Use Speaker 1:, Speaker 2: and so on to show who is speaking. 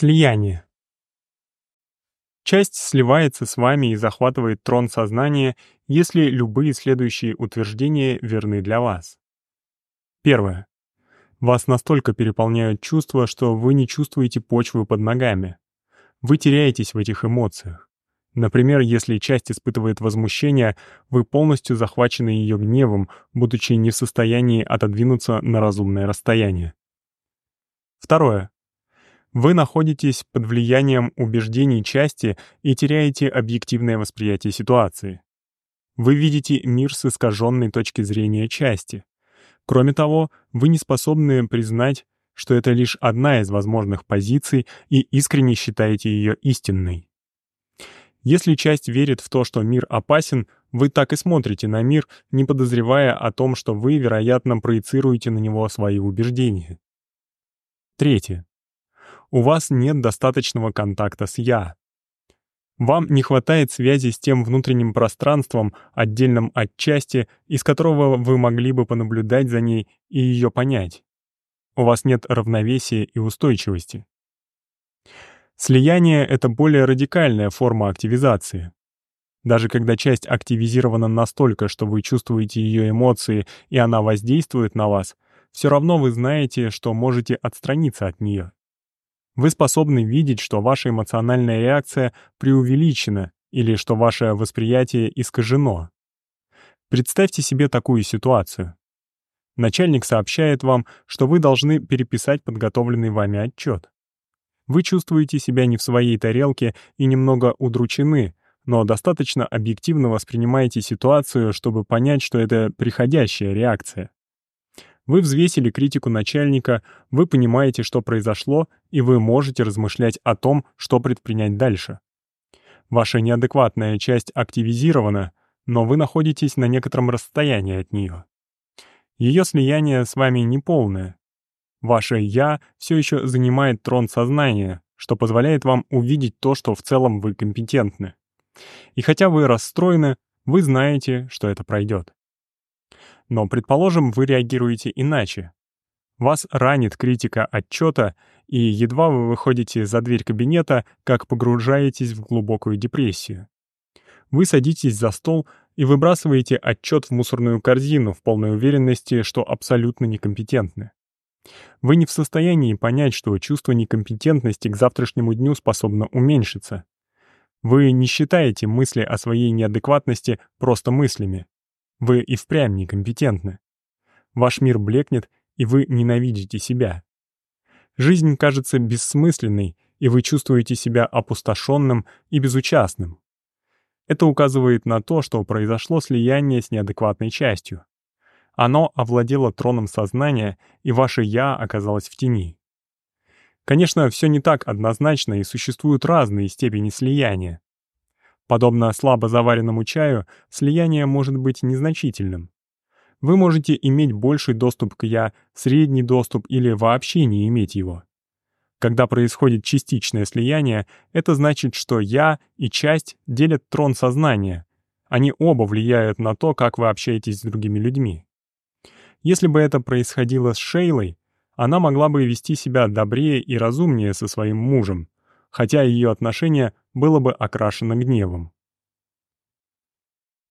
Speaker 1: Слияние. Часть сливается с вами и захватывает трон сознания, если любые следующие утверждения верны для вас. Первое. Вас настолько переполняют чувства, что вы не чувствуете почвы под ногами. Вы теряетесь в этих эмоциях. Например, если часть испытывает возмущение, вы полностью захвачены ее гневом, будучи не в состоянии отодвинуться на разумное расстояние. Второе. Вы находитесь под влиянием убеждений части и теряете объективное восприятие ситуации. Вы видите мир с искаженной точки зрения части. Кроме того, вы не способны признать, что это лишь одна из возможных позиций и искренне считаете ее истинной. Если часть верит в то, что мир опасен, вы так и смотрите на мир, не подозревая о том, что вы, вероятно, проецируете на него свои убеждения. Третье у вас нет достаточного контакта с «я». Вам не хватает связи с тем внутренним пространством, отдельным от части, из которого вы могли бы понаблюдать за ней и ее понять. У вас нет равновесия и устойчивости. Слияние — это более радикальная форма активизации. Даже когда часть активизирована настолько, что вы чувствуете ее эмоции и она воздействует на вас, все равно вы знаете, что можете отстраниться от нее. Вы способны видеть, что ваша эмоциональная реакция преувеличена или что ваше восприятие искажено. Представьте себе такую ситуацию. Начальник сообщает вам, что вы должны переписать подготовленный вами отчет. Вы чувствуете себя не в своей тарелке и немного удручены, но достаточно объективно воспринимаете ситуацию, чтобы понять, что это приходящая реакция. Вы взвесили критику начальника, вы понимаете, что произошло, и вы можете размышлять о том, что предпринять дальше. Ваша неадекватная часть активизирована, но вы находитесь на некотором расстоянии от нее. Ее слияние с вами неполное. Ваше «я» все еще занимает трон сознания, что позволяет вам увидеть то, что в целом вы компетентны. И хотя вы расстроены, вы знаете, что это пройдет. Но, предположим, вы реагируете иначе. Вас ранит критика отчета, и едва вы выходите за дверь кабинета, как погружаетесь в глубокую депрессию. Вы садитесь за стол и выбрасываете отчет в мусорную корзину в полной уверенности, что абсолютно некомпетентны. Вы не в состоянии понять, что чувство некомпетентности к завтрашнему дню способно уменьшиться. Вы не считаете мысли о своей неадекватности просто мыслями. Вы и впрямь некомпетентны. Ваш мир блекнет, и вы ненавидите себя. Жизнь кажется бессмысленной, и вы чувствуете себя опустошенным и безучастным. Это указывает на то, что произошло слияние с неадекватной частью. Оно овладело троном сознания, и ваше «я» оказалось в тени. Конечно, все не так однозначно, и существуют разные степени слияния. Подобно слабо заваренному чаю, слияние может быть незначительным. Вы можете иметь больший доступ к «я», средний доступ или вообще не иметь его. Когда происходит частичное слияние, это значит, что «я» и часть делят трон сознания. Они оба влияют на то, как вы общаетесь с другими людьми. Если бы это происходило с Шейлой, она могла бы вести себя добрее и разумнее со своим мужем, хотя ее отношение было бы окрашено гневом.